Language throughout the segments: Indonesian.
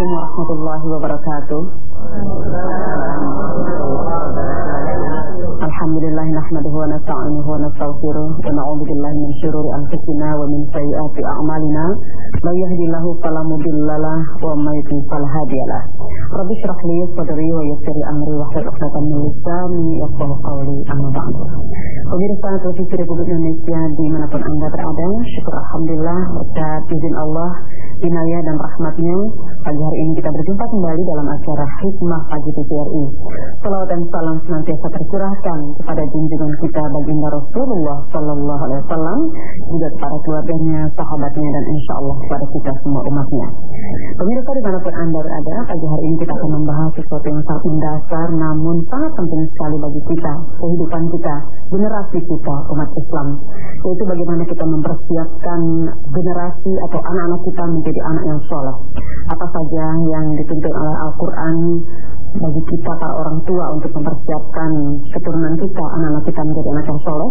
عليكم ورحمة الله وبركاته. الحمد لله نحمده ونستعينه ونستغفره ونعوذ بالله من شرور أنفسنا ومن سيئات أعمالنا. من يهدي الله فلا مضل له ومن يضلل فلا هادي له. رب اشرح لي صدري ويسر لي أمري واحلل عقدة من لساني يفقهوا قولي. أما بعد. Pemirsa televisi Republik Indonesia di mana pun Anda berada, syukur Alhamdulillah berkat izin Allah, inayah dan rahmatnya, pagi hari ini kita berjumpa kembali dalam acara Hikmah Pagi TVRI. Salawat dan salam senantiasa tercurahkan kepada junjungan kita baginda Rasulullah Sallallahu Alaihi Wasallam, juga kepada keluarganya, sahabatnya, dan insya Allah kepada kita semua umatnya. Pemirsa di mana pun Anda berada, pagi hari ini kita akan membahas sesuatu yang sangat mendasar, namun sangat penting sekali bagi kita, kehidupan kita, generasi kita, umat Islam. Yaitu bagaimana kita mempersiapkan generasi atau anak-anak kita menjadi anak yang soleh. Apa saja yang dituntut oleh Al-Quran bagi kita para orang tua untuk mempersiapkan keturunan kita, anak-anak kita menjadi anak yang soleh.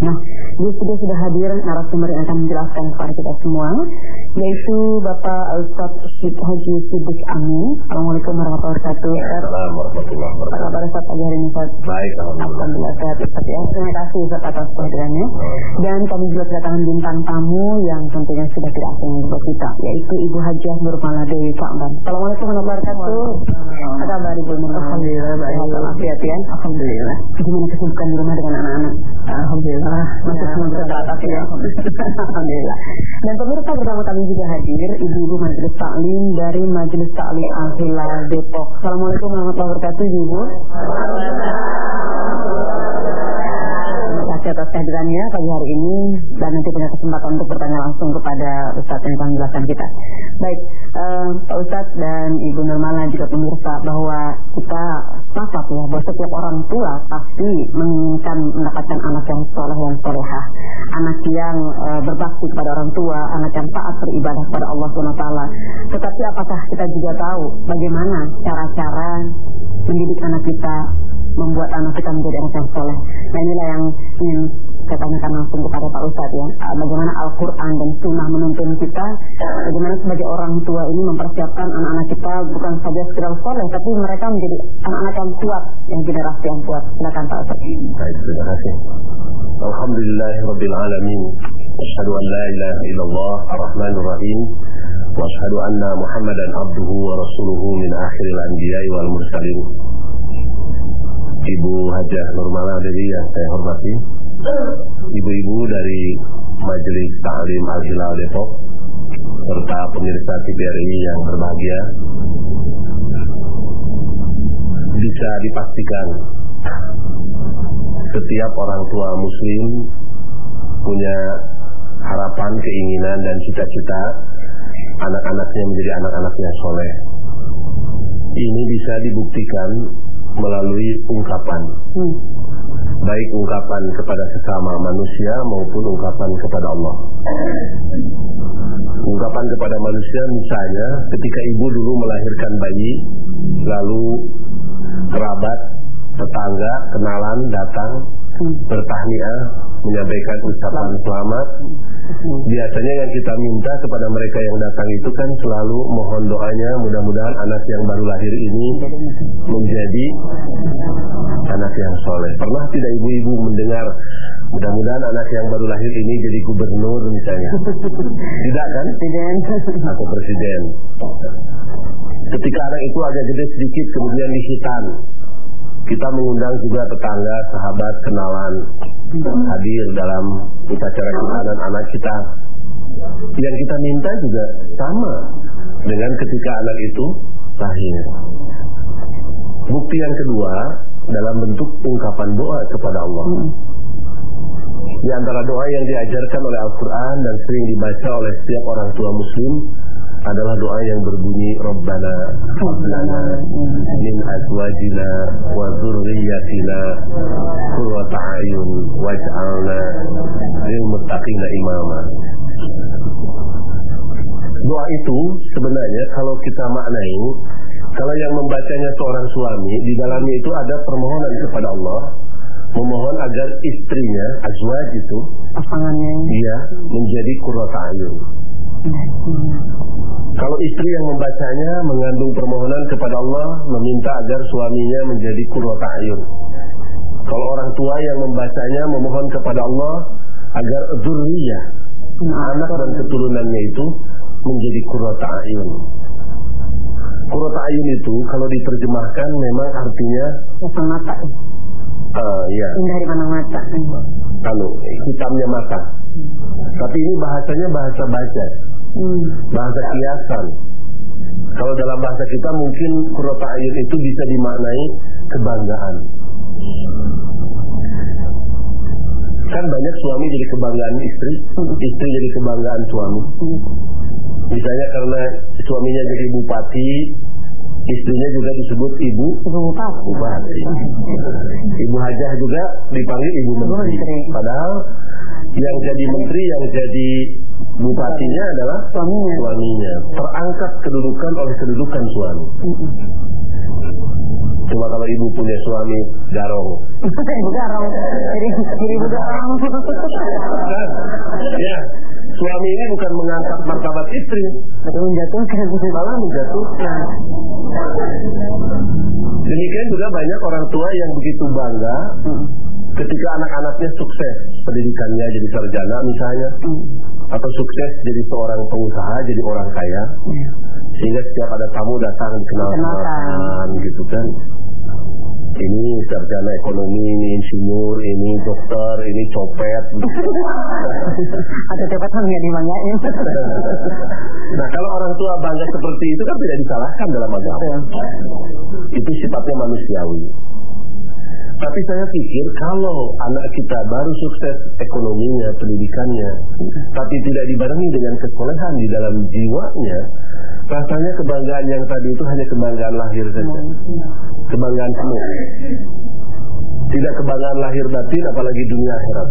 Nah, di studio sudah hadir narasumber yang akan menjelaskan kepada kita semua, yaitu Bapak Ustaz Syed Haji Sidik Amin. Assalamualaikum warahmatullahi wabarakatuh. Assalamualaikum warahmatullahi Apa wabarakatuh. kabar Ustaz pagi hari ini? Baik, alhamdulillah. Sehat Ustaz ya. Terima kasih Ustaz atas kehadirannya. Dan kami juga kedatangan bintang tamu yang tentunya sudah tidak asing juga kita, yaitu Ibu Hajah Nurmala Dewi Ka'ban. Assalamualaikum warahmatullahi wabarakatuh. Apa kabar Ibu Nurmala? Alhamdulillah, baik. Ya. Alhamdulillah. Gimana kesibukan di rumah dengan anak-anak? Alhamdulillah. Masih teratas ya. Alhamdulillah. Dan pemirsa bersama kami juga hadir Ibu-Ibu Majelis Taklim dari Majelis Taklim Al-Hilal Depok. Assalamualaikum warahmatullahi wabarakatuh Ibu. Atas kehadirannya pagi hari ini dan nanti punya kesempatan untuk bertanya langsung kepada Ustadz yang akan menjelaskan kita. Baik, eh, Pak Ustadz dan Ibu Nurmala juga pemirsa bahwa kita sepakat ya bahwa setiap orang tua pasti menginginkan mendapatkan anak yang soleh yang solehah, anak yang eh, berbakti kepada orang tua, anak yang taat beribadah kepada Allah SWT. Tetapi apakah kita juga tahu bagaimana cara-cara mendidik anak kita, membuat anak kita menjadi anak yang soleh. Nah inilah yang ingin saya tanyakan langsung kepada Pak Ustadz ya. Ah, Bagaimana Al-Quran dan Sunnah menuntun kita, bagaimana sebagai orang tua ini mempersiapkan anak-anak kita bukan saja sekedar soleh, tapi mereka menjadi anak-anak yang kuat, yang generasi yang kuat. Silakan Pak Ustadz. Baik, terima kasih. Alhamdulillah Rabbil Alamin. Asyhadu an la ilaha illallah ar-Rahmanir Rahim. Wa asyhadu anna Muhammadan abduhu wa rasuluhu min akhiril anbiya'i wal mursalin. Ibu Hajah Nurmala Dewi yang saya hormati. Ibu-ibu dari Majelis Ta'lim Al-Hilal Depok serta pemirsa TVRI yang berbahagia bisa dipastikan setiap orang tua muslim punya harapan, keinginan dan cita-cita anak-anaknya menjadi anak-anak yang soleh. Ini bisa dibuktikan melalui ungkapan, Hmm. Baik ungkapan kepada sesama manusia maupun ungkapan kepada Allah. Ungkapan kepada manusia misalnya ketika ibu dulu melahirkan bayi, lalu kerabat, tetangga, kenalan datang bertahniah, menyampaikan ucapan selamat. Biasanya yang kita minta kepada mereka yang datang itu kan selalu mohon doanya mudah-mudahan anak yang baru lahir ini menjadi anak yang soleh. Pernah tidak ibu-ibu mendengar mudah-mudahan anak yang baru lahir ini jadi gubernur misalnya? Tidak kan? Presiden. Atau presiden. Ketika anak itu agak gede sedikit kemudian dihitan. Kita mengundang juga tetangga, sahabat, kenalan hadir dalam upacara kita dan anak kita. Yang kita minta juga sama dengan ketika anak itu lahir. Bukti yang kedua dalam bentuk ungkapan doa kepada Allah. Di antara doa yang diajarkan oleh Al-Quran dan sering dibaca oleh setiap orang tua muslim adalah doa yang berbunyi Rabbana hablana min azwajina wa dzurriyyatina qurrata a'yun waj'alna lil muttaqina imama. Doa itu sebenarnya kalau kita maknai kalau yang membacanya seorang suami di dalamnya itu ada permohonan kepada Allah memohon agar istrinya azwaj itu Pasangannya. dia menjadi qurrata a'yun. Kalau istri yang membacanya mengandung permohonan kepada Allah meminta agar suaminya menjadi kurwata ayun. Kalau orang tua yang membacanya memohon kepada Allah agar zurriyah, anak dan keturunannya itu menjadi kurwata ayun. Kurwata ayun itu kalau diterjemahkan memang artinya Pasang mata. uh, ya, Indah di pandang mata. anu, hitamnya mata. Tapi ini bahasanya bahasa baca, Hmm. bahasa kiasan. Kalau dalam bahasa kita mungkin kurota ayun itu bisa dimaknai kebanggaan. Kan banyak suami jadi kebanggaan istri, istri jadi kebanggaan suami. Hmm. Misalnya karena suaminya jadi bupati, istrinya juga disebut ibu bupati. Ibu hajah juga dipanggil ibu menteri. Padahal yang jadi menteri, yang jadi bupatinya adalah Suaminya. suaminya. Terangkat kedudukan oleh kedudukan suami. Cuma kalau ibu punya suami garong. Ibu garong. Jadi ibu garong. Kan? Ya, suami ini bukan mengangkat martabat istri, Tapi menjatuhkan. malah menjatuhkan. Demikian juga banyak orang tua yang begitu bangga Hmm. ketika anak-anaknya sukses pendidikannya jadi sarjana misalnya Hmm. atau sukses jadi seorang pengusaha jadi orang kaya Ya. sehingga setiap ada tamu datang Dikenalkan. gitu kan ini sarjana ekonomi ini insinyur ini dokter ini copet. Ada dapat nggak dibanggain. nah kalau orang tua bangga seperti itu kan tidak disalahkan dalam agama. Itu sifatnya manusiawi tapi saya pikir kalau anak kita baru sukses ekonominya, pendidikannya, tapi tidak dibarengi dengan kesolehan di dalam jiwanya, rasanya kebanggaan yang tadi itu hanya kebanggaan lahir saja. Kebanggaan penuh. Tidak kebanggaan lahir batin apalagi dunia akhirat.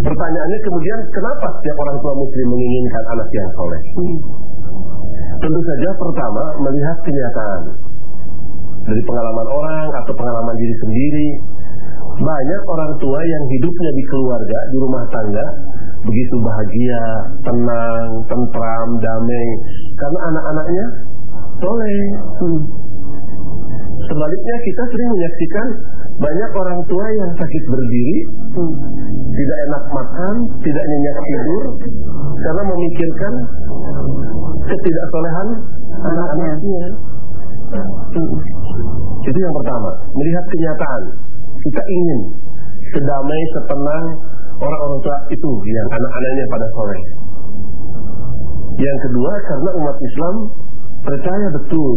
Pertanyaannya kemudian kenapa setiap orang tua muslim menginginkan anak yang soleh? Hmm. Tentu saja pertama melihat kenyataan dari pengalaman orang atau pengalaman diri sendiri. Banyak orang tua yang hidupnya di keluarga, di rumah tangga begitu bahagia, tenang, tentram, damai karena anak-anaknya soleh. Hmm. Sebaliknya kita sering menyaksikan banyak orang tua yang sakit berdiri, Hmm. tidak enak makan, tidak nyenyak tidur karena memikirkan ketidaksolehan anak-anaknya. Hmm. Itu yang pertama, melihat kenyataan. Kita ingin sedamai, setenang orang-orang tua itu yang anak-anaknya pada soleh. Yang kedua, karena umat Islam percaya betul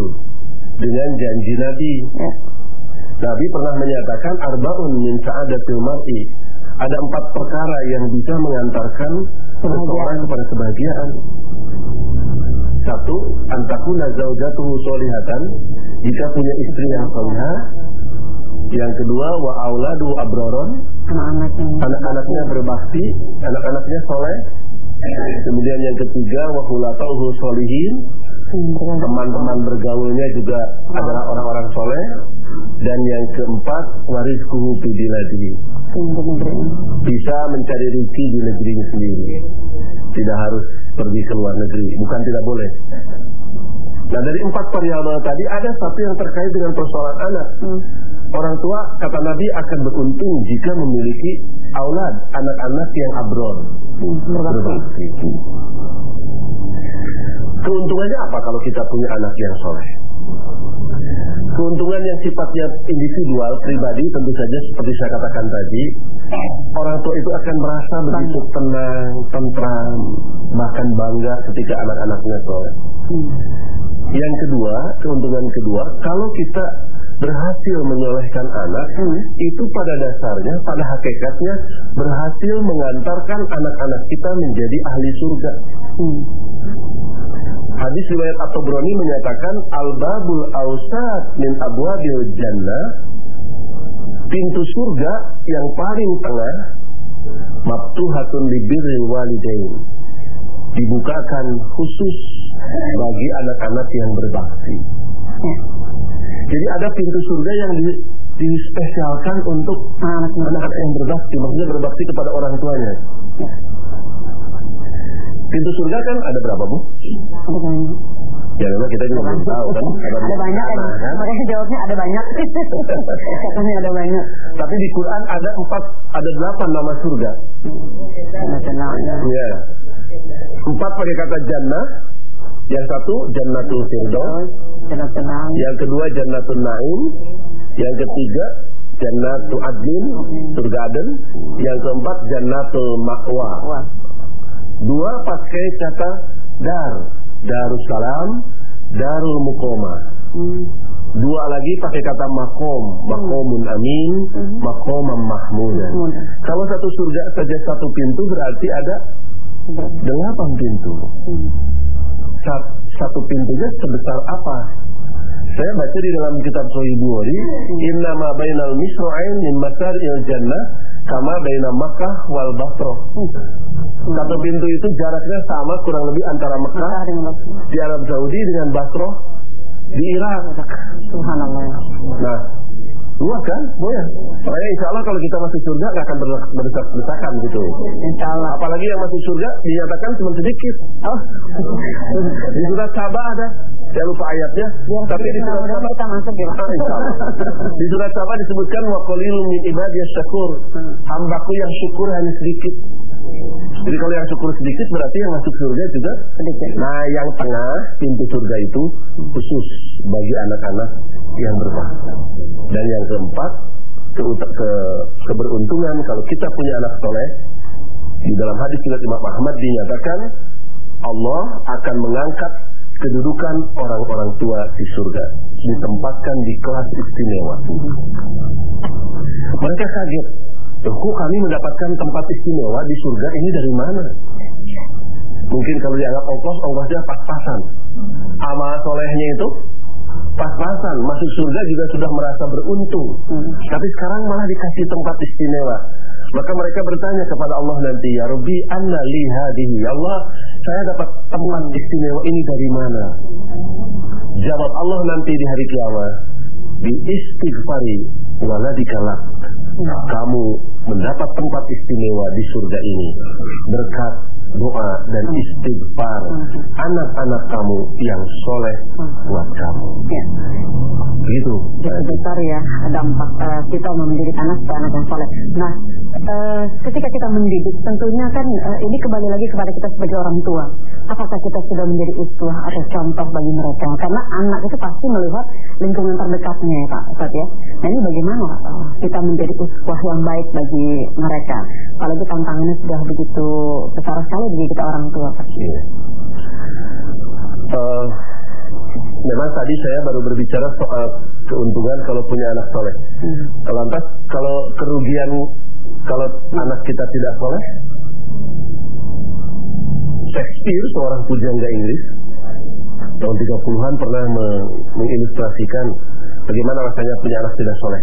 dengan janji Nabi. Ya. Nabi pernah menyatakan arbaun min sa'adatil mar'i. Ada empat perkara yang bisa mengantarkan seseorang kepada kebahagiaan. Satu, antakuna zaujatuhu solihatan. Jika punya istri yang solihah. Yang kedua, wa auladu abroron. Anak-anaknya. Anak-anaknya berbakti, anak-anaknya soleh. Kemudian yang ketiga, wa hulatauhu solihin. Teman-teman bergaulnya juga adalah orang-orang soleh. Dan yang keempat, wariskuhu negeri. Bisa mencari rezeki di negerinya sendiri. Tidak harus pergi ke luar negeri. Bukan tidak boleh. Nah dari empat variabel tadi ada satu yang terkait dengan persoalan anak. Hmm. Orang tua kata Nabi akan beruntung jika memiliki aulad anak-anak yang abror. Hmm. Berbakti. Keuntungannya apa kalau kita punya anak yang soleh? Keuntungan yang sifatnya individual, pribadi, tentu saja seperti saya katakan tadi, orang tua itu akan merasa begitu tenang, tentram, bahkan bangga ketika anak-anaknya soleh. Hmm. Yang kedua, keuntungan kedua, kalau kita berhasil menyolehkan anak, Hmm. itu pada dasarnya, pada hakikatnya berhasil mengantarkan anak-anak kita menjadi ahli surga. Hmm. Hadis riwayat At-Tabrani menyatakan al-babul ausat min abwabil jannah pintu surga yang paling tengah maftuhatun li birril walidain dibukakan khusus bagi anak-anak yang berbakti. Jadi ada pintu surga yang di, dispesialkan untuk Anak-anak. yang berbakti, maksudnya berbakti kepada orang tuanya. Pintu surga kan ada berapa bu? Ada banyak. Ya memang kita juga belum tahu kan. Ada banyak kan? Nah, kan? Makanya jawabnya ada banyak. Katanya ada banyak. Tapi di Quran ada empat, ada delapan nama surga. Tenang. Ya. Empat pakai kata jannah. Yang satu jannatul firdaus. Yang kedua jannatul naim. Yang ketiga jannatul adlin, surga Aden. Yang keempat jannatul makwa. Dua pakai kata dar, darussalam, darul mukoma. Hmm. Dua lagi pakai kata makom, makomun amin, makomam mahmudan. Kalau satu surga saja satu pintu berarti ada delapan pintu. Hmm. Sat- Satu pintunya sebesar apa? Saya baca di dalam kitab Sahih Bukhari, Inna ma bainal misra'ain min masaril jannah kama baina Makkah wal Basrah. Satu pintu itu jaraknya sama kurang lebih antara Mekah Rasul. di Arab Saudi dengan Basrah di Irak. Subhanallah. Nah, luas kan? Boleh. Makanya insya Allah kalau kita masuk surga nggak akan ber- berdesak-desakan gitu. Insya Allah. Apalagi yang masuk surga dinyatakan cuma sedikit. Oh. Di surat Sabah ada, saya lupa ayatnya. Tapi di surat Sabah kita masuk ya. Ah, insya Allah. Di surat Sabah disebutkan wa qalilun min ibadiyas syakur. Hambaku yang syukur hanya sedikit. Jadi kalau yang syukur sedikit berarti yang masuk surga juga Sedikit. Nah, yang tengah pintu surga itu khusus bagi anak-anak yang berbakti. Dan yang keempat, ke, ke keberuntungan kalau kita punya anak soleh. Di dalam hadis riwayat Imam Ahmad dinyatakan Allah akan mengangkat kedudukan orang-orang tua di surga, ditempatkan di kelas istimewa. Mereka kaget, kok kami mendapatkan tempat istimewa di surga ini dari mana? Mungkin kalau dianggap ongkos, ongkosnya pas-pasan. Amal solehnya itu pas-pasan. Masuk surga juga sudah merasa beruntung. Tapi sekarang malah dikasih tempat istimewa. Maka mereka bertanya kepada Allah nanti, Ya Rabbi, anna li hadihi. Ya Allah, saya dapat tempat istimewa ini dari mana? Jawab Allah nanti di hari kiamat, Bi istighfari waladikalak. Kamu mendapat tempat istimewa di surga ini. Berkat doa dan istighfar anak-anak kamu yang soleh buat kamu. Ya. Gitu. Jadi besar ya dampak eh, kita mendidik anak ke anak yang soleh. Nah, eh, ketika kita mendidik, tentunya kan eh, ini kembali lagi kepada kita sebagai orang tua. Apakah kita sudah menjadi uswah atau contoh bagi mereka? Karena anak itu pasti melihat lingkungan terdekatnya ya Pak Ustadz ya. Nah ini bagaimana eh, kita menjadi uswah yang baik bagi mereka? Apalagi tantangannya sudah begitu besar sekali bagi kita orang tua Pak. Iya. Eh, memang tadi saya baru berbicara soal keuntungan kalau punya anak soleh. Kalau lantas kalau kerugian kalau anak kita tidak soleh, Shakespeare seorang pujangga Inggris tahun 30-an pernah me- mengilustrasikan bagaimana rasanya punya anak tidak soleh.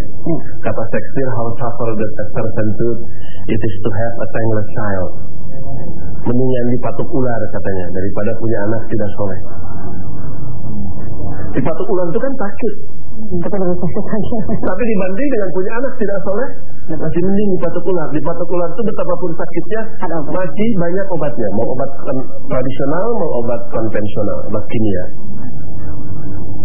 Kata Shakespeare, how tougher the servanthood it is to have a thankless child. Mendingan dipatuk ular katanya daripada punya anak tidak soleh. Dipatuk ular itu kan sakit, Tapi dibanding dengan punya anak tidak soleh, masih mending dipatuk ular. Dipatuk ular itu betapapun sakitnya, masih banyak obatnya. Mau obat tradisional, mau obat konvensional, obat kimia.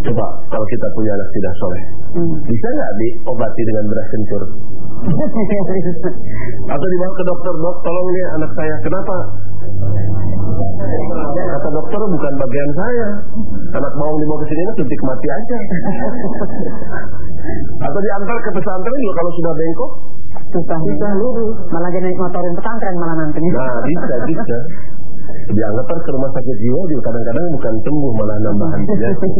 Coba kalau kita punya anak tidak soleh, Hmm. bisa nggak diobati dengan beras kencur? Atau dibawa ke dokter, dok tolong nih anak saya, kenapa? Kata dokter bukan bagian saya. Anak bawang dibawa ke sini suntik mati aja. Atau diantar ke pesantren juga kalau sudah bengkok, susah susah lurus malah jadi motorin pesantren malah nantinya Nah, bisa, bisa. Dianggap ke rumah sakit jiwa juga kadang-kadang bukan sembuh malah nambahan penyakit.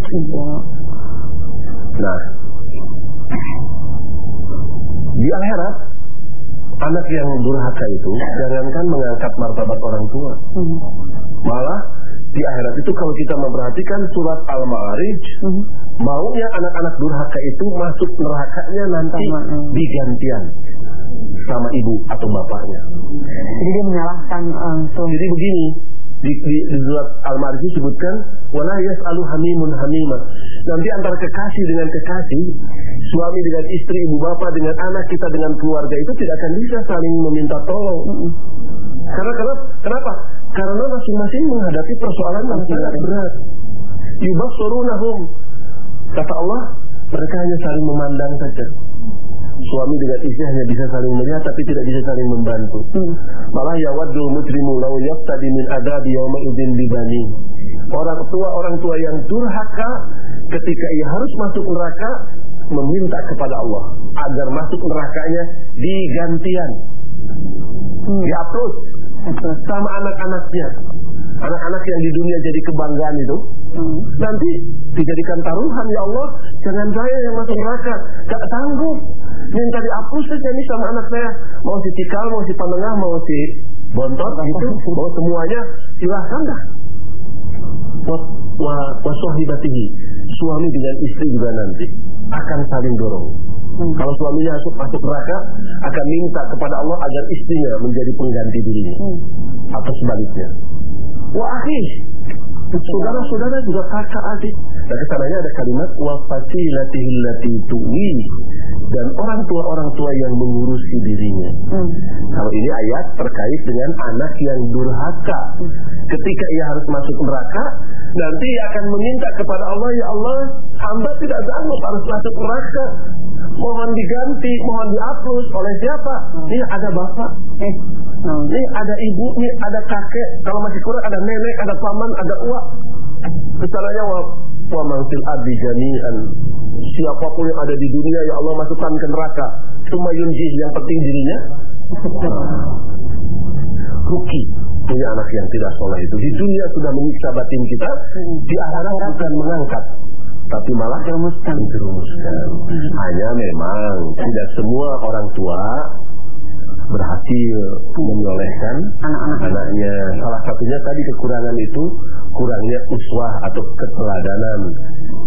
Nah, di akhirat anak yang durhaka itu jangankan mengangkat martabat orang tua, Hmm. malah di akhirat itu kalau kita memperhatikan surat Al-Ma'arij, Hmm. maunya anak-anak durhaka itu masuk nerakanya nanti Sama, digantian sama ibu atau bapaknya. jadi dia menyalahkan langsung Jadi begini, di, di, di surat Al-Ma'arij disebutkan wala yas'alu hamimun hamima. Nanti antara kekasih dengan kekasih, suami dengan istri, ibu bapak dengan anak kita dengan keluarga itu tidak akan bisa saling meminta tolong. Hmm. Karena kenapa? Kenapa? Karena masing-masing menghadapi persoalan yang sangat berat. Yubassurunahum. Kata Allah, mereka hanya saling memandang saja. Suami dengan istri hanya bisa saling melihat tapi tidak bisa saling membantu. Hmm. Malah yawaddul mujrimu law yaftadi min adabi yawma idzin bibani. Orang tua orang tua yang durhaka ketika ia harus masuk neraka meminta kepada Allah agar masuk nerakanya digantian. Hmm. Dihapus sama anak-anaknya. Anak-anak yang di dunia jadi kebanggaan itu Hmm. nanti dijadikan taruhan ya Allah jangan saya yang masuk neraka gak sanggup minta dihapus saja nih sama anak saya mau si cikal mau si panengah mau si bontot gitu mau semuanya silahkan dah wa, wa, wa sahibatihi. suami dengan istri juga nanti akan saling dorong Hmm. kalau suaminya masuk masuk neraka akan minta kepada Allah agar istrinya menjadi pengganti dirinya Hmm. atau sebaliknya. Wah akhi, saudara-saudara juga kakak adik. Dan ke sananya ada kalimat wa fasilatihi allati tuwi dan orang tua orang tua yang mengurusi dirinya. Hmm. Kalau ini ayat terkait dengan anak yang durhaka. Ketika ia harus masuk neraka, nanti ia akan meminta kepada Allah, ya Allah, hamba tidak sanggup harus masuk neraka. Mohon diganti, mohon dihapus oleh siapa? Ini ada bapak, Eh. Hmm. ini ada ibu, ini ada kakek. Kalau masih kurang ada nenek, ada paman, ada uak. Misalnya wa mangsil abi jami'an. Siapa pun yang ada di dunia ya Allah masukkan ke neraka. Cuma yunjih yang penting dirinya. Ruki punya anak yang tidak soleh itu di dunia sudah menyiksa batin kita, di akhirat bukan mengangkat, tapi malah Jerumuskan. menjerumuskan. Hanya memang tidak semua orang tua berhasil menyolehkan Anak-anak. anaknya. Salah satunya tadi kekurangan itu kurangnya uswah atau keteladanan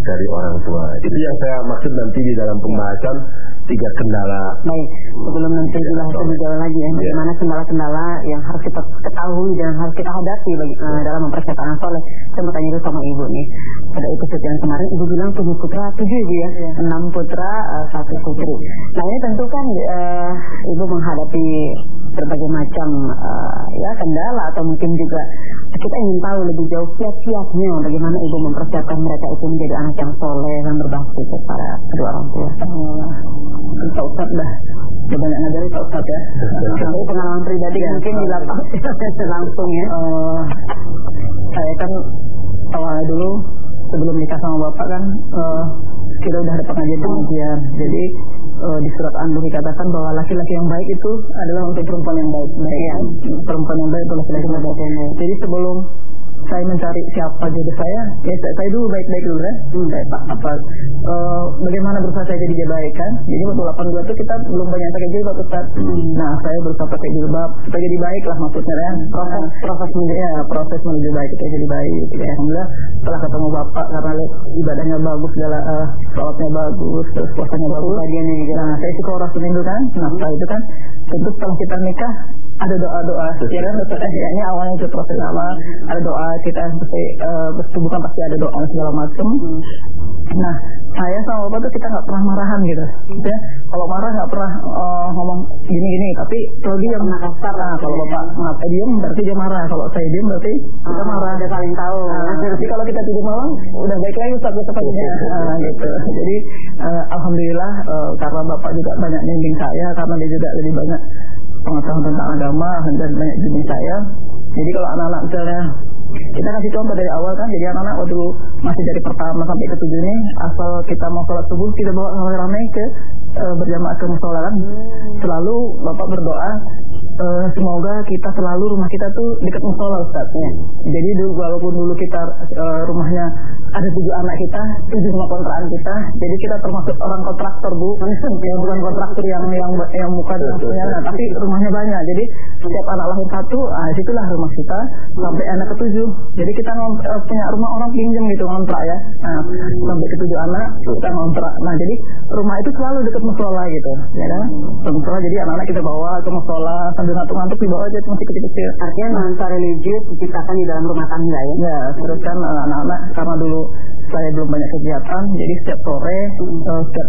dari orang tua. Itu yang saya maksud nanti di dalam pembahasan tiga kendala. Baik, sebelum nanti dibahas lebih jauh lagi ya, bagaimana kendala-kendala yang harus kita ketahui dan harus kita hadapi bagi, eh, dalam mempersiapkan anak soleh. Saya mau tanya dulu sama ibu nih. Pada episode yang kemarin ibu bilang tujuh putra tujuh ibu ya, enam putra eh, satu putri. Nah ini tentu kan eh, ibu menghadapi berbagai macam eh, ya kendala atau mungkin juga kita ingin tahu lebih jauh siap-siapnya bagaimana ibu mempersiapkan mereka itu menjadi anak yang soleh dan berbakti kepada kedua orang tua. Ustadz dah Udah banyak ngajari Pak Ustadz ya. Sampai pengalaman pribadi mungkin di lapangan langsung ya. Eh, saya kan awalnya dulu sebelum nikah sama bapak kan eh, kita udah ada pengajian pengajian jadi eh, di surat An-Nur dikatakan bahwa laki-laki yang baik itu adalah untuk perempuan yang baik baik ya. perempuan yang baik itu laki-laki yang baik jadi sebelum saya mencari siapa jodoh saya. Ya saya, saya dulu baik-baik dulu kan? Hmm, kayak pak apa eh, bagaimana berusaha saya jadi baik kan jadi waktu 82 itu kita belum banyak pakai jilbab Ustaz. Nah saya berusaha pakai jilbab supaya jadi baik lah maksudnya kan? Proses proses menuju ya proses menuju baik kita jadi baik gitu ya alhamdulillah. Setelah ketemu bapak karena ibadahnya bagus segala eh, sholatnya bagus terus puasanya bagus Nah, saya istiqoroh seminggu kan. Nah, setelah itu kan tentu setelah kita nikah ada doa-doa. Ya kan, Ustaz? ya, ini awalnya itu proses awal. Ada doa kita seperti eh, bertubuh kan pasti ada doa segala macam. Nah, saya sama bapak tuh kita nggak pernah marahan gitu. Ya. Kalau marah nggak pernah eh, ngomong gini-gini, tapi kalau dia Pernah kasar. Nah, kalau bapak ngapa diem berarti dia marah. Kalau saya diem berarti kita marah. Udah saling tahu Nah, jadi kalau kita tidur malam udah baik lagi Ustaz besok-paginya. Nah, gitu. Jadi eh, alhamdulillah eh, karena Bapak juga banyak bimbing saya karena dia juga lebih banyak pengetahuan tentang agama dan banyak bimbing saya. Jadi kalau anak-anak misalnya kita kasih contoh dari awal kan jadi anak-anak waktu masih dari pertama sampai ke tujuh ini asal kita mau sholat subuh kita bawa ramai-ramai ke eh, berjamaah ke musola kan selalu bapak berdoa eh, semoga kita selalu rumah kita tuh dekat musola Ustaz ya. jadi dulu walaupun dulu kita eh, rumahnya ada tujuh anak kita tujuh rumah kontrakan kita jadi kita termasuk orang kontraktor bu. Ya, bukan kontraktor yang yang yang bukan maksudnya nah, tapi rumahnya banyak. Jadi setiap anak lahir satu ah situlah rumah kita sampai anak ketujuh. Jadi kita eh, punya rumah orang pinjam gitu ngontrak ya. Nah sampai ketujuh anak kita ngontrak. Nah jadi rumah itu selalu dekat musola gitu ya kan? Musola jadi anak-anak kita bawa ke musola sambil ngantuk-ngantuk dibawa aja masih kecil-kecil. Artinya nuansa religius diciptakan di dalam rumah tangga ya? Ya, terus kan eh, anak-anak karena dulu saya belum banyak kegiatan, jadi setiap sore, eh, setiap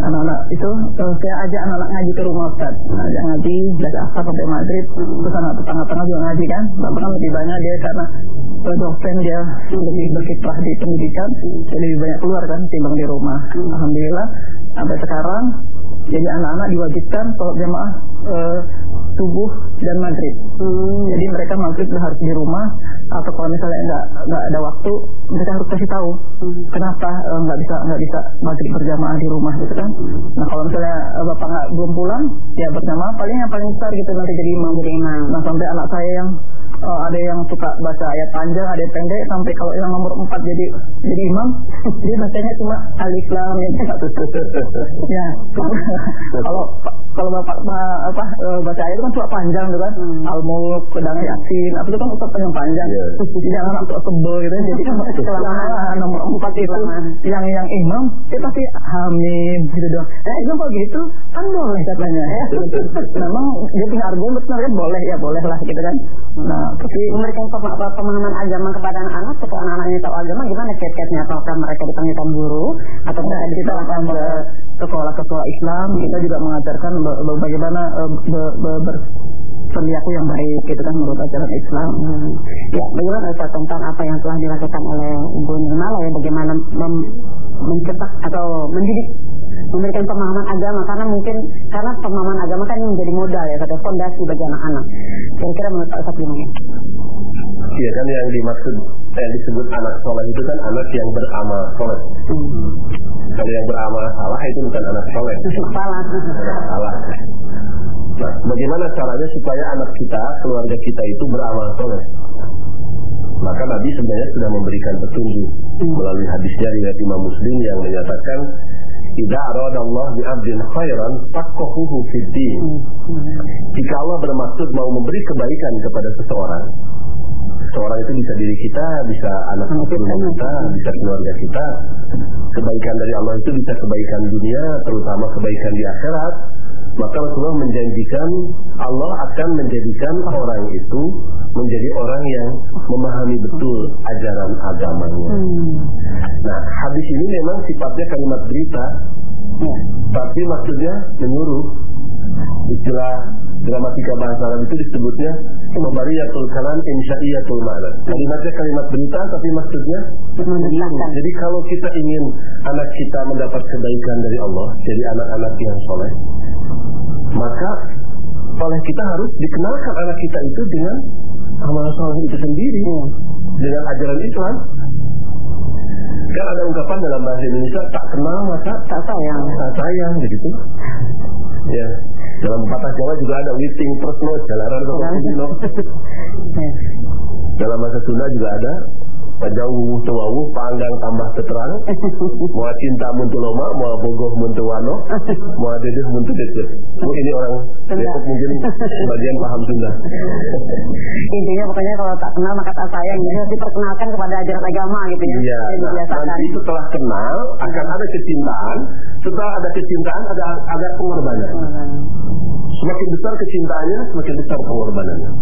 anak-anak itu uh, saya ajak anak-anak ngaji ke rumah Ustaz. Ajak ngaji dari asar sampai maghrib terus anak tetangga-tetangga juga ngaji kan? Bapak kan lebih banyak dia karena uh, dosen dia lebih berkiprah di pendidikan jadi lebih banyak keluar kan timbang di rumah. Alhamdulillah sampai sekarang jadi anak-anak diwajibkan sholat jamaah uh, subuh dan maghrib. Hmm. Jadi mereka maghrib harus di rumah atau kalau misalnya nggak nggak ada waktu mereka harus kasih tahu hmm. kenapa eh, nggak bisa nggak bisa maghrib berjamaah di rumah gitu kan. Nah kalau misalnya uh, bapak nggak belum pulang ya berjamaah paling yang paling besar gitu nanti jadi imam jadi imam. Nah sampai anak saya yang uh, ada yang suka baca ayat panjang, ada yang pendek sampai kalau yang nomor empat jadi jadi imam, dia bacanya cuma alif lam ya. ya. kalau kalau bapak apa baca ayat kan cuma panjang gitu kan. Hmm. Al-Mulk, Kedang Yasin, apa itu kan ustaz yang panjang. Yeah. Jangan untuk tebel gitu. Jadi kan kelamaan nomor empat itu yang yang imam dia pasti hamim gitu dong. Eh itu kok gitu kan boleh katanya. Memang dia punya argumen betul kan boleh ya boleh lah gitu kan. Nah tapi memberikan pemahaman agama kepada anak-anak supaya anak-anaknya tahu agama gimana kiat-kiatnya apakah mereka dipanggilkan guru atau mereka dipanggilkan ke sekolah-sekolah Islam kita juga mengajarkan bagaimana uh, berperilaku yang baik gitu kan menurut ajaran Islam. Hmm. Ya, bagaimana Ustaz tentang apa yang telah dilakukan oleh Ibu Nirmala ya bagaimana mencetak atau mendidik memberikan pemahaman agama karena mungkin karena pemahaman agama kan menjadi modal ya kata fondasi bagi anak-anak. Kira-kira menurut Ustaz gimana? Iya kan yang dimaksud yang disebut anak soleh itu kan anak yang beramal soleh. Hmm. Kalau yang beramal salah itu bukan anak soleh. Salah. Salah. Nah, bagaimana caranya supaya anak kita, keluarga kita itu beramal soleh? Maka Nabi sebenarnya sudah memberikan petunjuk melalui hadisnya riwayat Imam Muslim yang menyatakan Idza Allah bi 'abdin khairan faqahuhu fid din. Jika Allah bermaksud mau memberi kebaikan kepada seseorang, seorang itu bisa diri kita, bisa anak anak kita, bisa keluarga kita. Kebaikan dari Allah itu bisa kebaikan dunia, terutama kebaikan di akhirat. Maka Rasulullah menjanjikan Allah akan menjadikan orang itu menjadi orang yang memahami betul ajaran agamanya. Hmm. Nah, hadis ini memang sifatnya kalimat berita, tapi maksudnya menyuruh. Istilah gramatika bahasa Arab itu disebutnya mubariyatul kalam insyaiyatul ma'na. Kalimatnya kalimat berita tapi maksudnya menyuruh. Jadi kalau kita ingin anak kita mendapat kebaikan dari Allah, jadi anak-anak yang soleh, maka oleh kita harus dikenalkan anak kita itu dengan amal soleh itu sendiri, dengan ajaran Islam. Kan ada ungkapan dalam bahasa Indonesia tak kenal maka tak sayang, tak sayang begitu. Ya, dalam kata Jawa juga ada witing persno jalanan Dalam bahasa Sunda juga ada Pajauh tewawuh panggang tambah keterang Mua cinta muntu loma Mua bogoh muntu wano Mua dedeh muntu dedeh. Ini orang Depok mungkin bagian paham Sunda. Intinya pokoknya kalau tak kenal maka tak sayang Jadi harus diperkenalkan kepada ajaran agama gitu ya. Iya. Nah, Nanti setelah kenal akan ada kecintaan. Setelah ada kecintaan ada, ada pengorbanan. Semakin besar kecintaannya Semakin besar pengorbanannya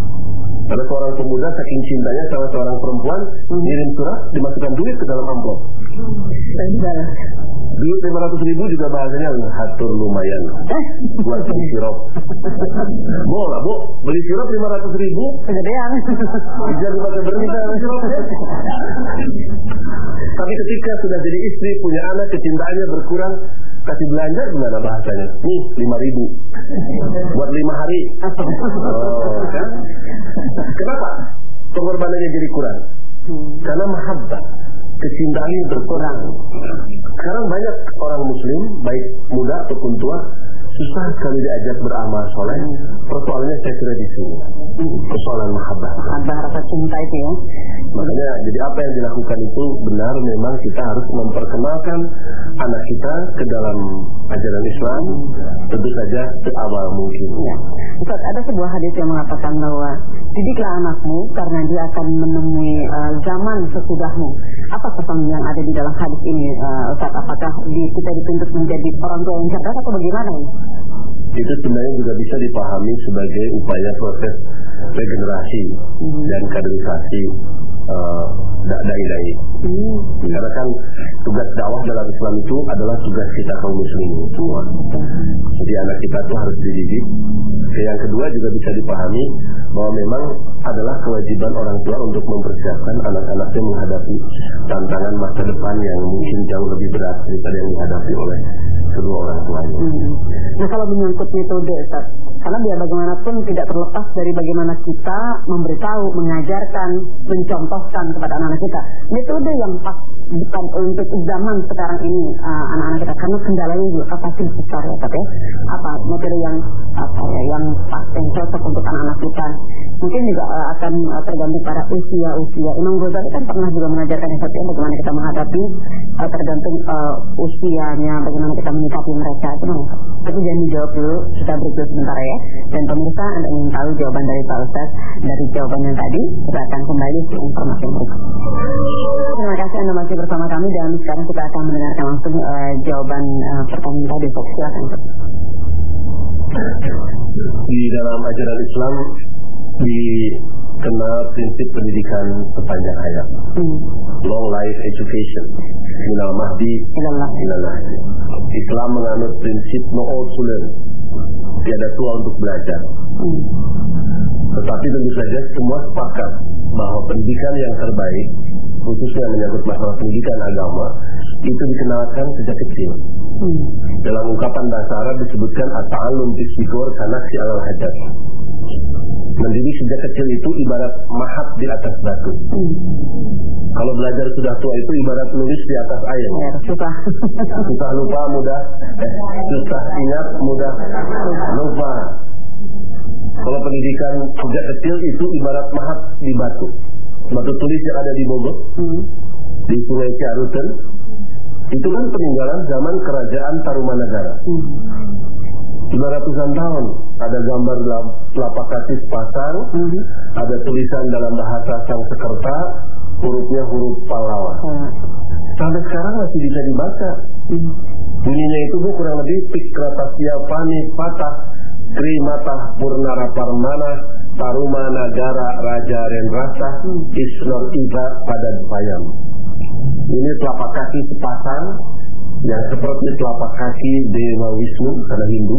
ada seorang pemuda saking cintanya sama seorang perempuan ngirim surat dimasukkan duit ke dalam amplop. Duit lima ratus ribu juga bahasanya hatur lumayan buat beli sirup. Bu lah bu, beli sirup lima ratus ribu. Kegedean. Bisa dibaca berita sirup. Tapi ketika sudah jadi istri, punya anak, kecintaannya berkurang, kasih belanja gimana bahasanya? Nih, lima ribu. Buat lima hari. Oh, kan? Kenapa? Pengorbanannya jadi kurang. Karena mahabbah, kecintaannya berkurang. Sekarang banyak orang muslim, baik muda ataupun tua, susah sekali diajak beramal soleh. Persoalannya saya sudah di sini. Persoalan mahabbah. Mahabbah rasa cinta itu ya. Makanya jadi apa yang dilakukan itu benar memang kita harus memperkenalkan anak kita ke dalam ajaran Islam tentu saja seawal mungkin. Ya. Ustaz, ada sebuah hadis yang mengatakan bahwa didiklah anakmu karena dia akan menemui uh, zaman sesudahmu. Apa pesan yang ada di dalam hadis ini uh, Ustaz? Apakah di, kita dituntut menjadi orang tua yang cerdas atau bagaimana? Itu sebenarnya juga bisa dipahami sebagai upaya proses regenerasi hmm. dan kaderisasi uh, dai-dai. Hmm. Karena kan tugas dakwah dalam Islam itu adalah tugas kita kaum muslimin semua. Jadi anak kita tuh harus dididik. Yang kedua juga bisa dipahami bahwa memang adalah kewajiban orang tua untuk mempersiapkan anak-anaknya menghadapi tantangan masa depan yang mungkin jauh lebih berat daripada yang dihadapi oleh kedua orang tuanya. Hmm. Nah kalau menyangkut metode Ustaz, karena biar bagaimanapun tidak terlepas dari bagaimana kita memberitahu, mengajarkan, mencontohkan kepada anak-anak kita. Metode yang pas bukan untuk zaman sekarang ini uh, anak-anak kita karena kendalanya juga pasti besar ya Ustaz ya. Apa metode yang apa ya yang pas yang cocok untuk anak-anak kita. Mungkin juga uh, akan uh, tergantung pada usia-usia. Imam Ghazali kan pernah juga mengajarkan ya Ustaz ya, bagaimana kita menghadapi uh, tergantung uh, usianya, bagaimana kita menyikapi mereka itu. Tapi jangan dijawab dulu, kita break dulu sebentar ya. Dan pemirsa Anda ingin tahu jawaban dari Pak Ustaz dari jawaban yang tadi, kita akan kembali ke informasi berikut. Terima kasih Anda masih bersama kami dan sekarang kita akan mendengarkan langsung uh, jawaban uh, pertanyaan tadi. Silakan. Di dalam ajaran Islam dikenal prinsip pendidikan sepanjang hayat. Hmm. Long life education. Minal mahdi ilal lahdi. Islam menganut prinsip no old to learn. Tiada tua untuk belajar. Hmm. Tetapi tentu saja semua sepakat bahwa pendidikan yang terbaik, khususnya menyangkut masalah pendidikan agama, itu dikenalkan sejak kecil. Hmm. Dalam ungkapan bahasa Arab disebutkan at-ta'allum bisigor kanasi alal hajar. Mendidik sejak kecil itu ibarat mahat di atas batu. Hmm. Kalau belajar sudah tua itu ibarat nulis di atas air. Ya, susah. Susah lupa mudah, eh, susah ingat mudah lupa. Kalau pendidikan sejak kecil itu ibarat mahat di batu. Batu tulis yang ada di Bogor, Hmm. di Sungai Ciaruten, itu kan peninggalan zaman kerajaan Tarumanagara. Hmm. Lima ratusan tahun ada gambar dalam telapak kaki sepasang, Hmm. ada tulisan dalam bahasa Sanskerta, hurufnya huruf Pallawa. Ya. Sampai sekarang masih bisa dibaca. Hmm. Bunyinya itu bu kurang lebih Pikratasya Pani Patah Kri Mata Purnara Parmana Taruma Nagara Raja Renrasa Isnor Iba pada Payam Ini telapak kaki sepasang yang seperti telapak kaki Dewa Wisnu karena Hindu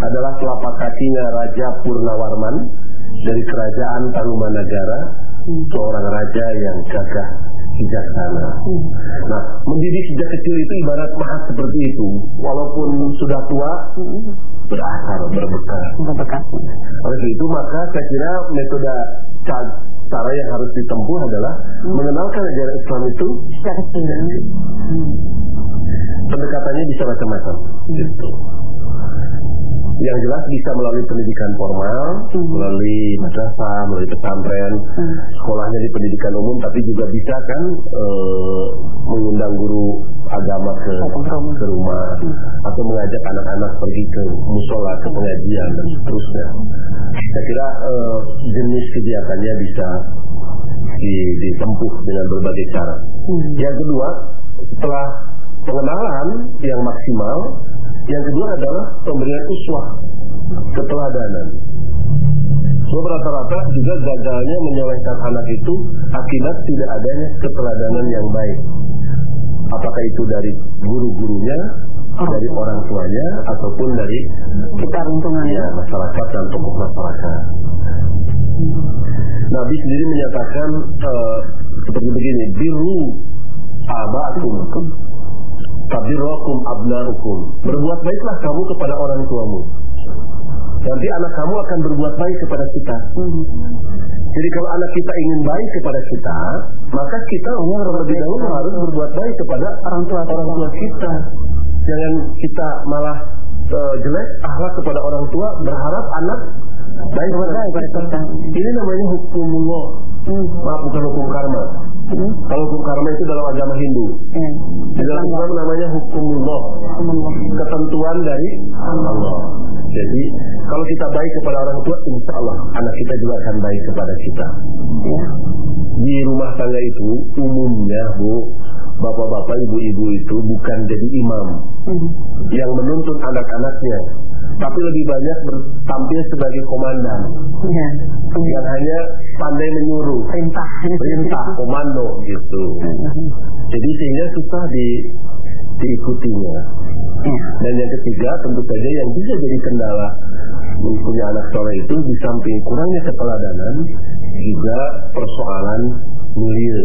adalah telapak kakinya Raja Purnawarman dari kerajaan Tarumanagara seorang raja yang gagah bijaksana. Nah, mendidik sejak kecil itu ibarat mahat seperti itu. Walaupun sudah tua, berasar, berbekas. Sudah bekas. Oleh itu maka saya kira metode ca- cara yang harus ditempuh adalah mengenalkan ajaran Islam itu Sejak kecil. Hmm. Pendekatannya bisa macam-macam. Gitu. Yang jelas bisa melalui pendidikan formal, melalui madrasah, melalui pesantren, sekolahnya di pendidikan umum, tapi juga bisa kan eh, mengundang guru agama ke, ke rumah, atau mengajak anak-anak pergi ke musola, ke pengajian dan seterusnya. Saya kira eh, jenis kegiatannya bisa di- ditempuh dengan berbagai cara. Yang kedua, setelah pengenalan yang maksimal, yang kedua adalah pemberian uswah, keteladanan. Sebab rata-rata juga gagalnya menyelesaikan anak itu akibat tidak adanya keteladanan yang baik. Apakah itu dari guru-gurunya, dari orang tuanya, ataupun dari lingkungan. ya, masyarakat dan tokoh masyarakat. Nabi sendiri menyatakan eh, seperti begini, biru abakum tabirrokum abnarukum. Berbuat baiklah kamu kepada orang tuamu. Nanti anak kamu akan berbuat baik kepada kita. Jadi kalau anak kita ingin baik kepada kita, maka kita terlebih dahulu harus berbuat baik kepada Orang tua. orang tua kita. Jangan kita malah eh, jelek akhlak kepada orang tua berharap anak baik kepada kita. Ini namanya hukumullah. Hmm. Maaf bukan hukum karma. Hmm. Kalau hukum karma itu dalam agama Hindu. Ya. Di dalam Islam namanya hukumullah. Allah. Ketentuan dari Allah. Jadi kalau kita baik kepada orang tua, insya Allah anak kita juga akan baik kepada kita. Ya. Di rumah tangga itu umumnya bu, bapak-bapak, ibu-ibu itu bukan jadi imam Hmm. yang menuntun anak-anaknya, tapi lebih banyak tampil sebagai komandan Ya. yang hanya pandai menyuruh Perintah. perintah komando gitu jadi sehingga susah di diikutinya Ya. dan yang ketiga tentu saja yang bisa jadi kendala punya anak soleh itu di samping kurangnya keteladanan juga persoalan milieu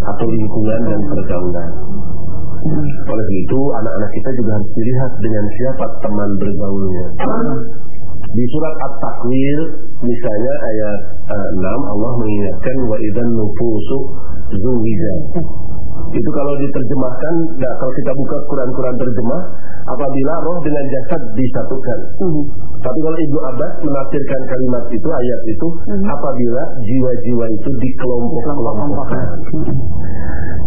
atau lingkungan dan pergaulan. Oleh itu anak-anak kita juga harus dilihat dengan siapa teman bergaulnya. Di surat At-Takwir misalnya ayat eh, 6 Allah mengingatkan wa idzan nufusu zuwijat. Itu kalau diterjemahkan, nah, kalau kita buka Quran-Quran terjemah, apabila roh dengan jasad disatukan. Mhm. Tapi kalau Ibnu Abbas menafsirkan kalimat itu, ayat itu, apabila jiwa-jiwa itu dikelompok-kelompokkan.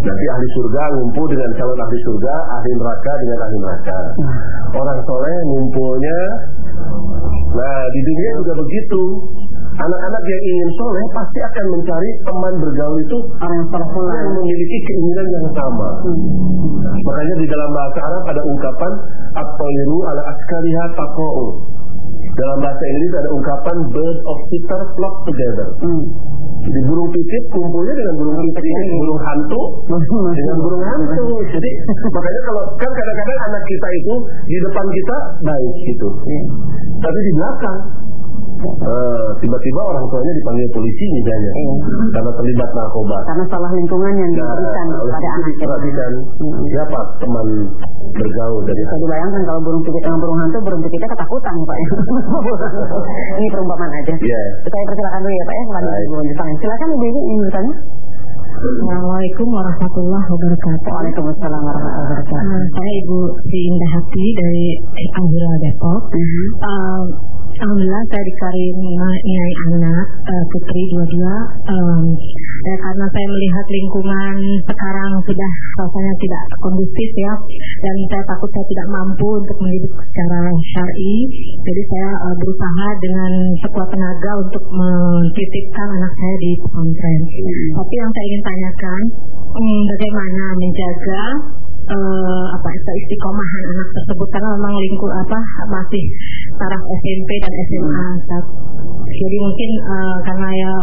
Nanti ahli surga ngumpul dengan calon ahli surga, ahli neraka dengan ahli neraka. Orang soleh ngumpulnya, nah di dunia juga begitu. Anak-anak yang ingin soleh pasti akan mencari teman bergaul itu Orang yang soleh yang memiliki keinginan yang sama. Makanya di dalam bahasa Arab ada ungkapan at-tayru ala askariha taqa'u. Dalam bahasa Inggris ada ungkapan bird of sister flock together. Hmm. Jadi burung pipit kumpulnya dengan burung pipit, burung hantu dengan burung hantu. Jadi makanya kalau kan kadang-kadang anak kita itu di depan kita baik gitu, tapi di belakang eh, tiba-tiba orang tuanya dipanggil polisi misalnya Iya. karena terlibat narkoba. Karena salah lingkungan yang Nah, diberikan pada itu anak kita. diperhatikan siapa teman bergaul dari Bisa dibayangkan kalau burung pipit dengan burung hantu, burung pipitnya ketakutan Pak ya. Ini perumpamaan aja. Iya. Saya persilakan dulu ya Pak ya, selanjutnya. Ibu Jepang. Silakan Ibu Ibu ingin bertanya. Assalamualaikum warahmatullahi wabarakatuh. Waalaikumsalam warahmatullahi wabarakatuh. Eh, saya Ibu Si Indah Hati dari Anggura Depok. Mhm. Eh, Alhamdulillah saya dikaruniai anak eh, putri dua-dua. Em, ya, karena saya melihat lingkungan sekarang sudah rasanya tidak kondusif ya, dan saya takut saya tidak mampu untuk mendidik secara syar'i. Jadi saya eh, berusaha dengan sekuat tenaga untuk mentitipkan anak saya di pesantren. Tapi yang saya ingin tanyakan, hmm, bagaimana menjaga eh, apa istiqomahan anak tersebut. Karena memang lingkup apa masih taraf SMP dan SMA saat jadi mungkin eh, karena ya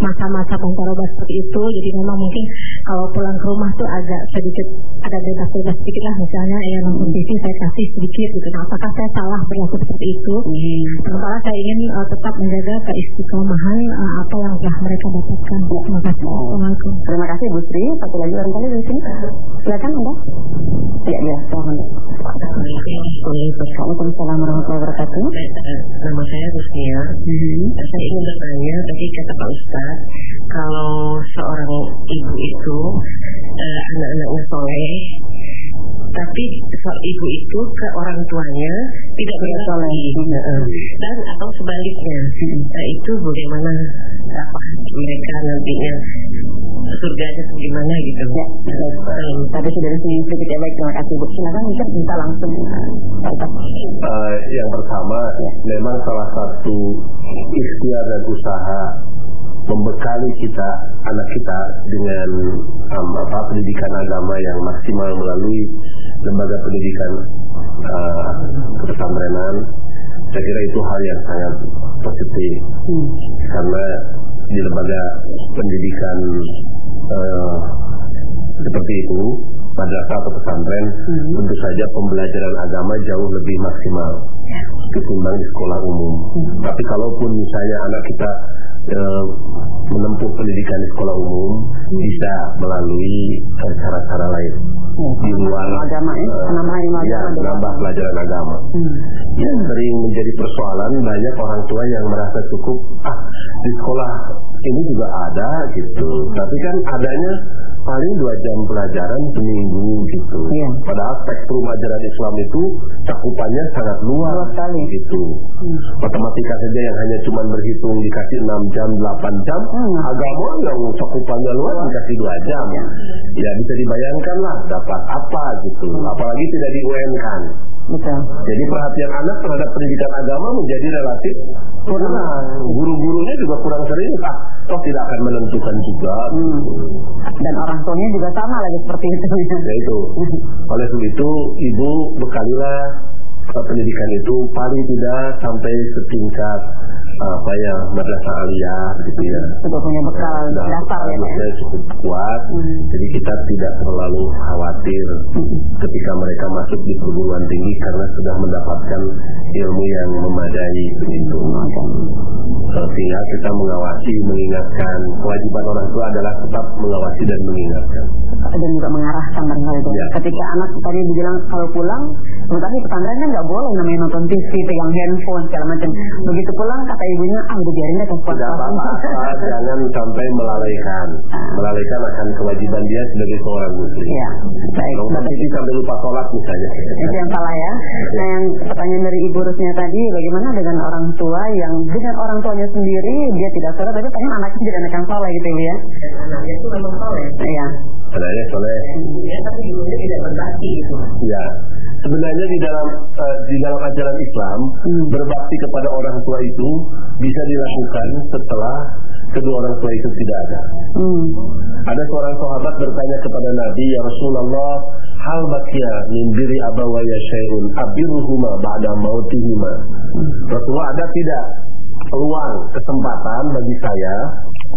masa-masa pancaroba seperti itu jadi memang mungkin kalau pulang ke rumah tuh agak sedikit ada bebas-bebas sedikit lah misalnya ya nonton TV saya kasih sedikit gitu nah, apakah saya salah berlaku seperti itu sementara saya ingin eh, tetap menjaga keistiqomahan eh, apa yang telah mereka dapatkan terima kasih Assalamualaikum Terima kasih Bu Sri. Satu lagi barangkali di sini. Silakan Anda. Iya, iya, silakan. Waalaikumsalam warahmatullahi wabarakatuh. Nama saya Rusnia. Mhm. Saya ingin bertanya tadi kata Pak Ustadz, kalau seorang ibu itu eh, anak-anaknya soleh, tapi so- ibu itu ke orang tuanya tidak soleh. berbakti, Heeh. dan atau sebaliknya, nah itu bagaimana apa mereka nantinya surganya gimana gitu? Ya, baik. Em, Tadi sudah disinggung sedikit ya, baik. Terima kasih Bu. Silakan Mungkin bisa langsung. Eh, yang pertama memang salah satu ikhtiar dan usaha membekali kita anak kita dengan em, apa pendidikan agama yang maksimal melalui lembaga pendidikan eh, kepesantrenan saya kira itu hal yang sangat positif Hmm. karena di lembaga pendidikan eh, seperti itu madrasah atau pesantren Hmm. tentu saja pembelajaran agama jauh lebih maksimal ketimbang di sekolah umum. Tapi kalaupun misalnya anak kita eh, menempuh pendidikan di sekolah umum bisa melalui eh, cara-cara lain di luar Agama ya, eh, penambahan ilmu ya, menambah pelajaran agama Hmm. yang sering menjadi persoalan banyak orang tua yang merasa cukup ah di sekolah ini juga ada gitu tapi kan adanya paling dua jam pelajaran seminggu gitu Iya. padahal spektrum ajaran Islam itu cakupannya sangat luas Luas sekali. gitu matematika saja yang hanya cuma berhitung dikasih 6 jam 8 jam Hmm. agama yang cakupannya luas dikasih dua jam ya bisa dibayangkan lah dapat apa gitu apalagi tidak di UN kan Betul. jadi perhatian anak terhadap pendidikan agama menjadi relatif kurang. Guru-gurunya juga kurang serius. Ah, toh tidak akan menentukan juga. Hmm. Dan orang tuanya juga sama lagi seperti itu. Ya itu. Oleh itu, ibu bekalilah pendidikan itu paling tidak sampai setingkat apa ya madrasah aliyah gitu ya. Sudah punya bekal Sudah dasar ya ya. bekalnya cukup kuat, Hmm. jadi kita tidak terlalu khawatir ketika mereka masuk di perguruan tinggi karena sudah mendapatkan ilmu yang memadai begitu. Sehingga kita mengawasi, mengingatkan kewajiban orang tua adalah tetap mengawasi dan mengingatkan. dan juga mengarahkan barangkali itu. Ya. Ketika anak tadi dibilang kalau pulang, di pesantren kan nggak boleh namanya nonton TV, pegang handphone segala macam. Begitu pulang kata ibunya, ah udah biarin deh apa-apa, jangan sampai melalaikan, melalaikan akan kewajiban dia sebagai seorang muslim. Ya, baik. Nonton. TV sampai lupa sholat misalnya. Itu yang salah ya. Nah yang pertanyaan dari Ibu Rusnya tadi, bagaimana dengan orang tua yang dengan orang tuanya sendiri dia tidak sholat, tapi pengen anaknya jadi anak yang soleh gitu ya? Anaknya itu memang soleh. Iya. Sebenarnya soleh, Ya, tapi ibunya tidak berbakti gitu. ya. Sebenarnya di dalam eh, di dalam ajaran Islam Hmm. berbakti kepada orang tua itu bisa dilakukan setelah kedua orang tua itu tidak ada. Hmm. Ada seorang sahabat bertanya kepada Nabi, Ya Rasulullah, hal bakia min biri abawaya syai'un abiruhuma ba'da mautihima. Rasulullah ada tidak peluang, kesempatan bagi saya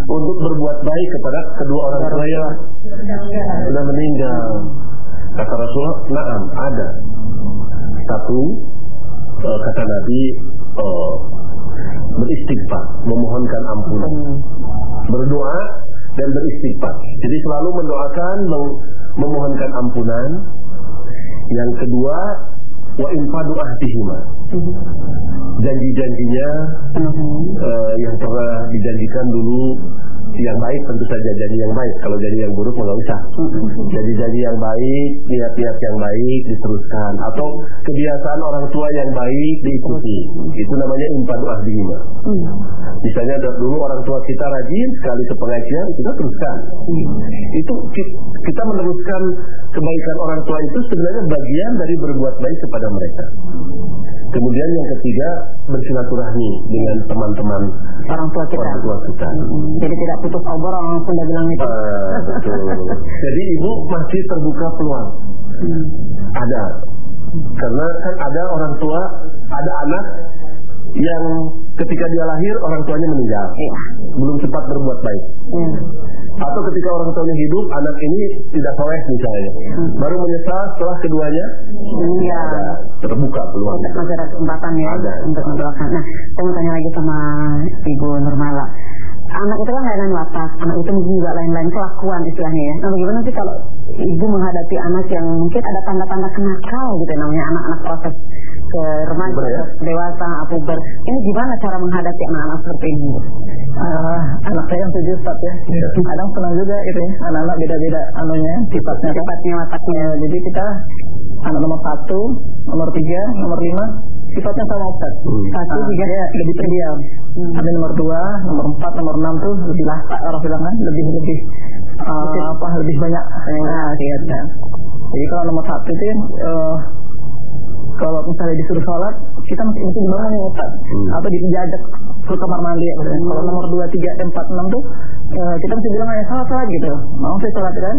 untuk berbuat baik kepada kedua orang tua yang sudah meninggal. Kata Rasulullah, naam, ada. Satu, eh, kata Nabi, eh, beristighfar, memohonkan ampunan berdoa dan beristighfar. Jadi selalu mendoakan, mem- memohonkan ampunan. Yang kedua, wa infadu ahdihima. Janji-janjinya eh, yang pernah dijanjikan dulu yang baik tentu saja janji yang baik. Kalau janji yang buruk nggak usah. Jadi janji yang baik, niat-niat yang baik diteruskan atau kebiasaan orang tua yang baik diikuti. Itu namanya infadu ahdihima. Misalnya dari dulu orang tua kita rajin sekali ke pengajian, kita teruskan. Itu ki- kita meneruskan kebaikan orang tua itu sebenarnya bagian dari berbuat baik kepada mereka. Kemudian yang ketiga bersilaturahmi dengan teman-teman Orang tua kita. orang tua kita. Hmm, Jadi tidak putus obor orang Sunda bilang itu. Eh, betul. Jadi ibu masih terbuka peluang. Ada. Karena kan ada orang tua, ada anak yang ketika dia lahir orang tuanya meninggal. Iya. Belum sempat berbuat baik. Iya. Atau ketika orang tuanya hidup, anak ini tidak soleh misalnya. Baru menyesal setelah keduanya Iya. terbuka peluang. Masih ada kesempatan ya Ada. untuk mendoakan. Nah, saya mau tanya lagi sama Ibu Nurmala. Anak itu kan lain-lain watak, anak itu mungkin juga lain-lain kelakuan istilahnya ya. Nah, bagaimana sih kalau ibu menghadapi anak yang mungkin ada tanda-tanda kenakal gitu ya, namanya anak-anak proses ke remaja, Puber ya? dewasa, puber. Ini gimana cara menghadapi anak-anak seperti ini? Bu? Ah, anak saya yang tujuh Ustaz ya. Kadang senang juga itu ya. Anak-anak beda-beda anunya sifatnya. Sifatnya, wataknya. Eh, jadi kita anak nomor satu, nomor tiga, nomor lima sifatnya sama Ustaz. Satu tiga dia lebih pendiam. Ada nomor dua, nomor empat, nomor enam tuh lebih lasa orang bilang kan, lebih lebih eh, apa lebih banyak. Nah, iya kan. Jadi kalau nomor satu itu kan, eh, kalau misalnya disuruh sholat, kita masih mesti dibangun nih Ustaz. Atau diajak ke kamar mandi. ya, Ustaz. Kalau nomor 2, 3, 4, 6 tuh eh, kita mesti bilang aja sholat sholat gitu. Mau sih sholat kan?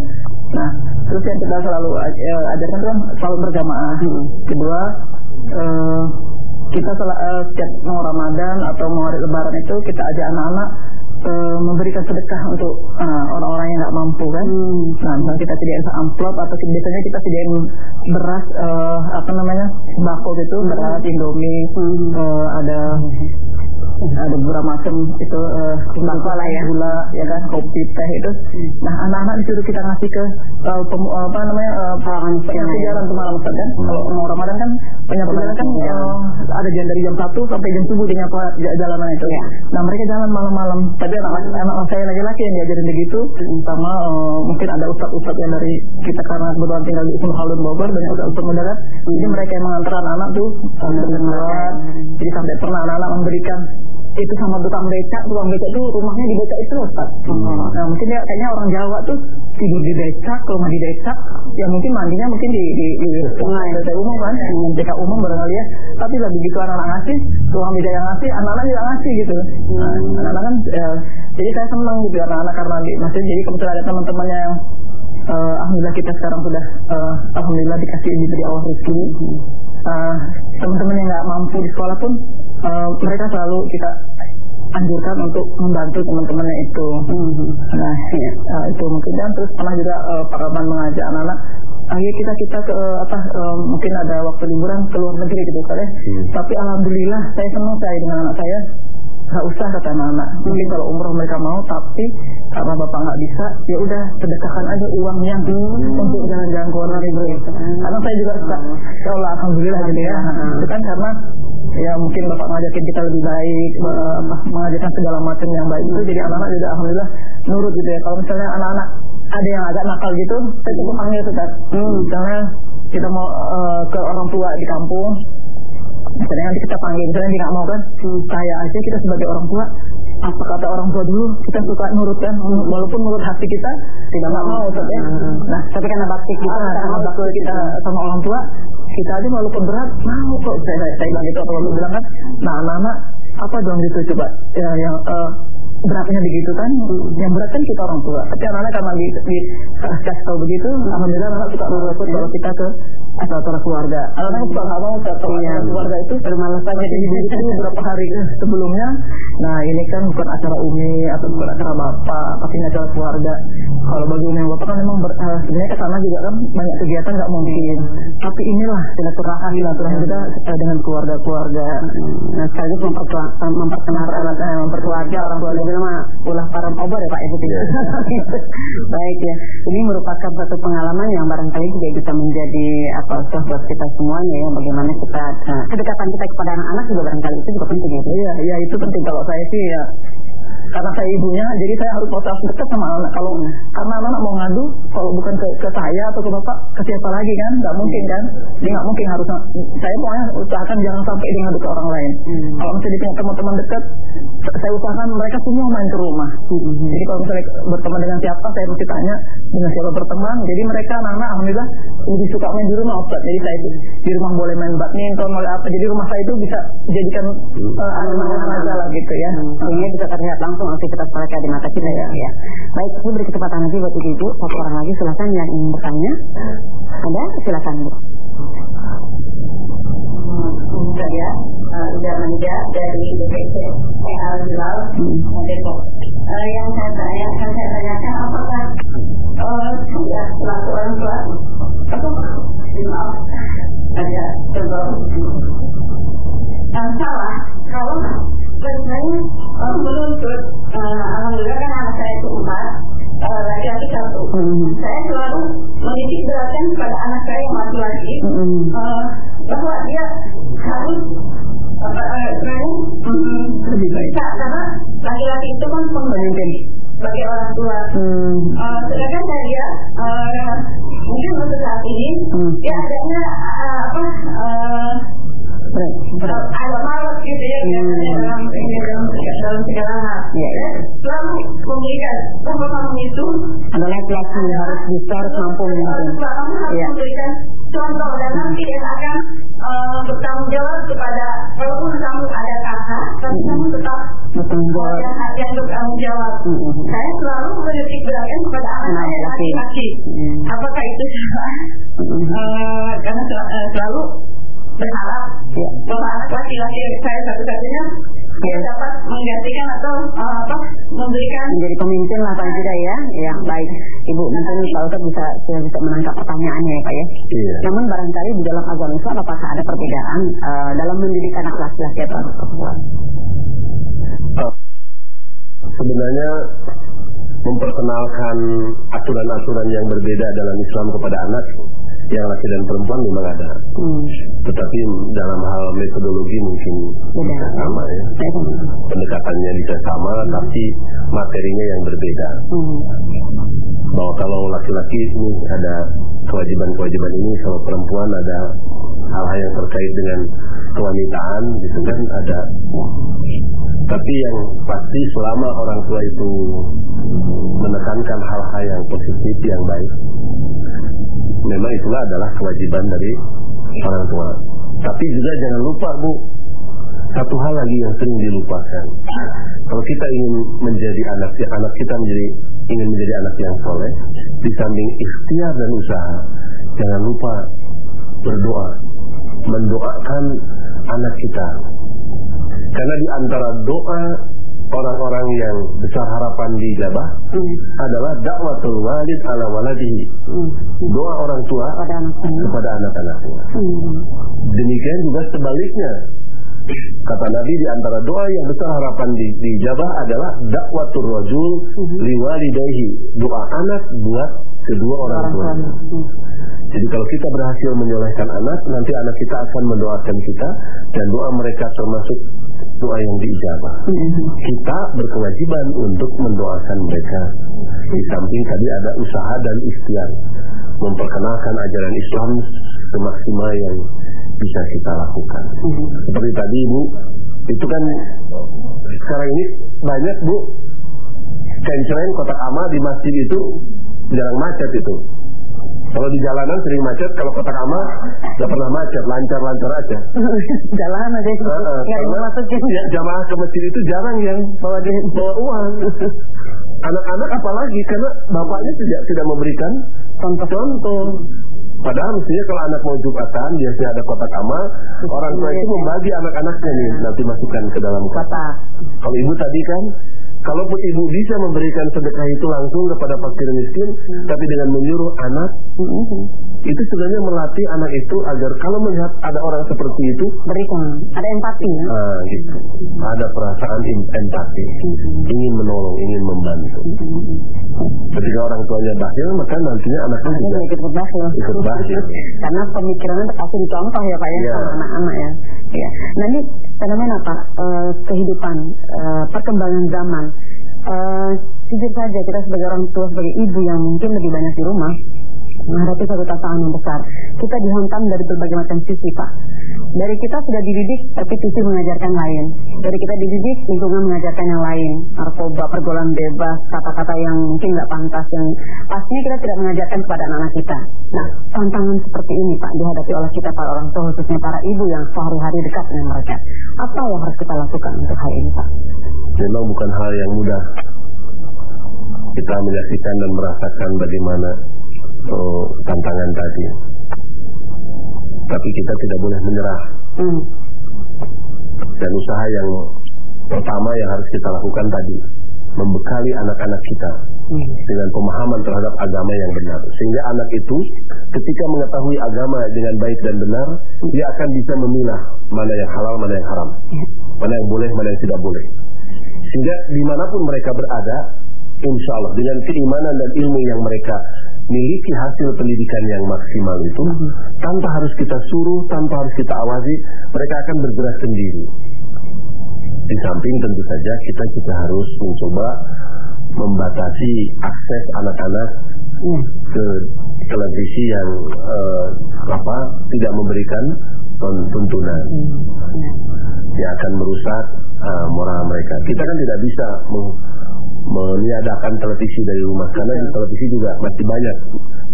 Nah, terus yang kita selalu eh, ajarkan tuh kan selalu berjamaah. Kedua, eh, kita sel- eh, setiap mau Ramadan atau mau hari Lebaran itu kita ajak anak-anak eh, memberikan sedekah untuk eh, orang-orang yang nggak mampu kan. Nah, misalnya kita sediain amplop atau biasanya kita sediain beras eh, apa namanya sembako gitu, beras, indomie, eh, ada ada beberapa macam itu eh, sembako lah ya, gula, ya kan, kopi, teh itu. Nah, anak-anak disuruh kita ngasih ke eh, pemu- apa namanya eh, penyapu jalan tuh malam kan. Kalau mau Ramadan kan penyapu jalan kan eh, ada jam dari jam 1 sampai jam subuh di nyapu jalanan itu. Nah, mereka jalan malam-malam. Tapi anak anak saya laki-laki yang diajarin begitu sama eh, mungkin ada ustadz-ustadz yang dari kita karena kebetulan tinggal di Ibnu Khaldun Bogor banyak ustadz-ustadz muda kan. Jadi mereka yang mengantar anak tuh eh, berdoa. Jadi sampai pernah anak-anak memberikan itu sama tukang becak, tukang becak tuh rumahnya di becak itu Ustaz. Nah mungkin dia kayaknya orang Jawa tuh tidur di becak, rumah di becak, ya mungkin mandinya mungkin di di, di sungai becak umum kan, di becak umum barangkali ya. Tapi lah begitu anak-anak ngasih, tukang becak yang ngasih, anak-anak juga ngasih gitu. Nah, anak-anak kan, eh, jadi saya senang gitu anak-anak karena di, maksudnya jadi kebetulan ada teman-temannya yang eh, alhamdulillah kita sekarang sudah eh, alhamdulillah dikasih diberi Allah rezeki uh, teman-teman yang nggak mampu di sekolah pun uh, mereka selalu kita anjurkan untuk membantu teman-temannya itu. Mhm. Nah, ya, uh, itu mungkin dan terus pernah juga uh, Pak Rahman mengajak anak-anak ayo kita kita ke uh, apa uh, mungkin ada waktu liburan ke luar negeri gitu kan ya. Tapi alhamdulillah saya senang saya dengan anak saya nggak usah kata anak-anak. Mungkin kalau umroh mereka mau tapi karena bapak nggak bisa ya udah sedekahkan aja uangnya untuk jalan-jalan ke luar negeri. Karena saya juga suka ya Allah alhamdulillah gitu ya. Itu kan karena ya mungkin bapak ngajakin kita lebih baik mengajarkan segala macam yang baik itu jadi anak-anak juga alhamdulillah nurut gitu ya kalau misalnya anak-anak ada yang agak nakal gitu saya cukup panggil tuh kan misalnya kita mau eh, ke orang tua di kampung misalnya nanti kita panggil misalnya dia nggak mau kan saya aja kita sebagai orang tua apa kata orang tua dulu kita suka nurut kan walaupun menurut hati kita tidak nggak mau Ustaz, ya. Nah Tapi karena bakti kita Ah, karena bakti kita sama orang tua kita aja walaupun berat mau kok. Saya saya, saya bilang gitu atau lu bilang kan? Nah anak-anak apa dong gitu coba? Ya, yang eh, beratnya begitu kan? Yang berat kan kita orang tua. Tapi anak-anak karena di, di kasih tahu begitu alhamdulillah anak suka nurut kalau kita ke acara keluarga. Anak-anak suka nggak mau ke acara keluarga itu bermalas aja di itu beberapa hari sebelumnya. Nah ini kan bukan acara umi atau bukan acara bapak tapi ini acara keluarga. Kalau bagi umi bapak kan memang ber- eh, sebenarnya ke sana juga kan banyak kegiatan nggak mungkin. Tapi inilah silaturahmi silaturahmi kita eh, dengan keluarga-keluarga. Nah, sekaligus mempertua- memperkenalkan eh, memperkeluarga orang tua juga mah ulah param obor ya Pak Ibu. Baik ya. Ini merupakan satu pengalaman yang barangkali juga bisa menjadi apa ustaz buat kita semuanya ya bagaimana kita eh, kedekatan kita kepada anak-anak juga barangkali itu juga penting ya. Iya, iya itu penting kalau saya sih ya karena saya ibunya, jadi saya harus harus dekat sama anak. Kalau karena anak mau ngadu, kalau bukan ke, ke saya atau ke bapak, ke siapa lagi kan? Nggak mungkin kan? Dia nggak mungkin harus. Saya pokoknya usahakan jangan sampai dia ngadu ke orang lain. Kalau misalnya punya teman-teman dekat, saya usahakan mereka semua main ke rumah. Jadi kalau misalnya berteman dengan siapa, saya mesti tanya dengan siapa berteman. Jadi mereka anak-anak alhamdulillah lebih suka main di rumah Ustaz. Jadi saya itu di rumah boleh main badminton, boleh apa. Jadi rumah saya itu bisa jadikan uh, anak-anak aja lah gitu ya. Sehingga bisa terlihat langsung aktivitas mereka di mata kita ya. ya. Baik, saya beri kesempatan lagi buat ibu-ibu. Satu orang lagi silakan yang ingin bertanya. Ada? Silakan Bu. saya uh, udah manja dari DPC Al Hilal Depok. Yang saya tanya, yang saya tanyakan apakah saya selaku orang tua apa maaf ada terbaru salah kalau sebenarnya uh, menuntut uh, alhamdulillah kan anak saya itu empat uh, laki-laki satu. Saya selalu menitik beratkan kepada anak saya yang laki-laki uh, bahwa dia harus uh, mm, Lebih baik. bisa karena laki-laki itu kan pemimpin sebagai orang tua. Uh, sedangkan saya lihat uh, mungkin untuk saat ini dia adanya uh, apa uh, agak malas gitu ya dalam dalam dalam segala hal. Iya, iya. Selalu memberikan pemahaman itu Ada laki-laki yang harus bisa harus mampu memimpin. kamu harus memberikan contoh dan nanti yang akan uh, bertanggung jawab kepada walaupun kamu ada kakak, tapi kamu tetap Bertanggung jawab. ada yang bertanggung jawab. Saya selalu menitik beratkan kepada anak saya laki. laki-laki. Apakah itu salah? Eh, karena eh, selalu berharap Iya. bahwa anak laki-laki saya satu-satunya dia dapat menggantikan atau eh, apa memberikan menjadi pemimpin lah paling tidak ya. Ya, baik. Ibu mungkin Pak Ustadz bisa sudah bisa menangkap pertanyaannya ya Pak ya. Iya. Namun barangkali di dalam agama Islam apakah ada perbedaan eh, dalam mendidik anak laki-laki atau anak perempuan? Oh. Sebenarnya memperkenalkan aturan-aturan yang berbeda dalam Islam kepada anak yang laki dan perempuan memang ada. Hmm. Tetapi dalam hal metodologi mungkin bisa sama ya. Pendekatannya bisa sama, tapi materinya yang berbeda. Hmm. Bahwa kalau laki-laki ini ada kewajiban-kewajiban ini, kalau perempuan ada hal-hal yang terkait dengan kewanitaan, gitu kan ada. Tapi yang pasti selama orang tua itu menekankan hal-hal yang positif, yang baik, memang itulah adalah kewajiban dari orang tua. Tapi juga jangan lupa bu, satu hal lagi yang sering dilupakan. Kalau kita ingin menjadi anak, anak kita menjadi ingin menjadi anak yang soleh, di samping ikhtiar dan usaha, jangan lupa berdoa. mendoakan anak kita. Karena di antara doa orang-orang yang besar harapan dijabah Hmm. adalah dakwatul walid ala waladihi. Hmm. Doa orang tua Pada anak-anak. kepada anak-anaknya. Hmm. Demikian juga sebaliknya. Kata Nabi di antara doa yang besar harapan di, dijabah adalah dakwatul rajul liwalidayhi. Doa anak buat kedua orang Orang tua. tua. Hmm. Jadi kalau kita berhasil menyolehkan anak, nanti anak kita akan mendoakan kita dan doa mereka termasuk doa yang diijabah. Kita berkewajiban untuk mendoakan mereka. Di samping tadi ada usaha dan ikhtiar memperkenalkan ajaran Islam semaksimal yang bisa kita lakukan. Seperti tadi Ibu, itu kan sekarang ini banyak Bu kenceren kotak amal di masjid itu jarang macet itu. Kalau di jalanan sering macet, kalau kotak amal nggak pernah macet, lancar-lancar aja. Jalan aja ada karena masukin. ya, jamaah ke masjid itu jarang yang bawa bawa uang. Anak-anak apalagi karena bapaknya tidak tidak memberikan contoh-contoh. Padahal mestinya kalau anak mau jumatan biasanya ada kotak amal, orang tua itu membagi anak-anaknya nih nanti masukkan ke dalam. Kotak. Kalau ibu tadi kan, kalaupun ibu bisa memberikan sedekah itu langsung kepada fakir miskin, tapi dengan menyuruh anak, Hmm. itu sebenarnya melatih anak itu agar kalau melihat ada orang seperti itu, Berikan. Ada empati ya. Nah, gitu. Ada perasaan em- empati, ingin menolong, ingin membantu. Ketika orang tuanya bakhil, maka nantinya anaknya Ini juga ikut berbahil. ikut bakhil. Karena pemikirannya pasti dicontoh ya Pak ya sama anak-anak ya. ya. Nah ini fenomena Pak eh, kehidupan eh, perkembangan zaman. Eh, jujur saja kita sebagai orang tua sebagai ibu yang mungkin lebih banyak di rumah menghadapi satu tantangan yang besar. Kita dihantam dari berbagai macam sisi Pak. Dari kita sudah dididik tapi sisi mengajarkan lain. Dari kita dididik lingkungan mengajarkan yang lain. Narkoba, pergaulan bebas, kata-kata yang mungkin nggak pantas yang pastinya kita tidak mengajarkan kepada anak-anak kita. Nah, tantangan seperti ini Pak dihadapi oleh kita para orang tua khususnya para ibu yang sehari-hari dekat dengan mereka. Apa yang harus kita lakukan untuk hal ini Pak? Memang bukan hal yang mudah. Kita menyaksikan dan merasakan bagaimana oh, tantangan tadi. Tapi kita tidak boleh menyerah. Hmm. Dan usaha yang pertama yang harus kita lakukan tadi, membekali anak-anak kita Hmm. dengan pemahaman terhadap agama yang benar. Sehingga anak itu ketika mengetahui agama dengan baik dan benar, dia akan bisa memilah mana yang halal, mana yang haram. Mana yang boleh, mana yang tidak boleh. Sehingga di mana pun mereka berada, insya Allah dengan keimanan dan ilmu yang mereka miliki hasil pendidikan yang maksimal itu, tanpa harus kita suruh, tanpa harus kita awasi, mereka akan bergerak sendiri. Di samping tentu saja kita juga harus mencoba membatasi akses anak-anak Hmm. ke televisi yang eh, apa tidak memberikan tuntunan yang akan merusak eh, moral mereka. Kita kan tidak bisa meng- meniadakan televisi dari rumah karena di televisi juga masih banyak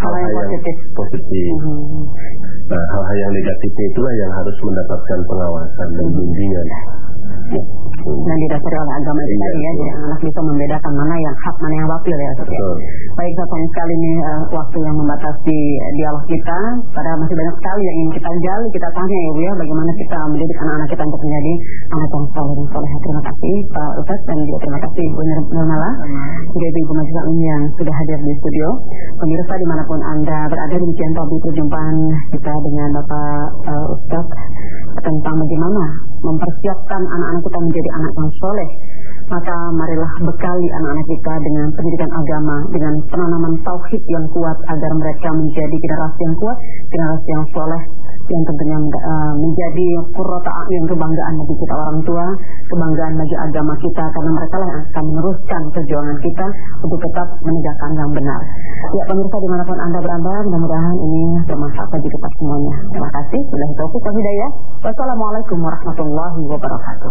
hal-hal yang yang positif. positif. Hmm. Nah, hal-hal yang negatifnya itulah yang harus mendapatkan pengawasan dan bimbingan. Dan didasari oleh agama itu tadi ya, jadi anak bisa membedakan mana yang hak, mana yang batil ya. Ya. Betul. Baik, sayang sekali nih eh, waktu yang membatasi dialog kita. Padahal masih banyak sekali yang ingin kita gali, kita tanya ya Bu ya, bagaimana kita mendidik anak-anak kita untuk menjadi anak yang saleh dan soleh. Terima kasih Pak Ustaz dan juga terima kasih Ibu Nur- Nurmala, juga Ibu Majid yang sudah hadir di studio. Pemirsa di mana pun Anda berada, demikian tadi perjumpaan kita dengan Bapak eh, Ustaz tentang bagaimana mempersiapkan anak-anak kita menjadi anak yang soleh maka marilah bekali anak-anak kita dengan pendidikan agama, dengan penanaman tauhid yang kuat agar mereka menjadi generasi yang kuat, generasi yang soleh, yang tentunya eh, menjadi kurota yang kebanggaan bagi kita orang tua, kebanggaan bagi agama kita, karena mereka lah yang akan meneruskan perjuangan kita untuk tetap menegakkan yang benar. Ya pemirsa di mana pun anda berada, mudah-mudahan ini bermanfaat bagi kita semuanya. Terima kasih. Bila itu Wassalamualaikum warahmatullahi wabarakatuh.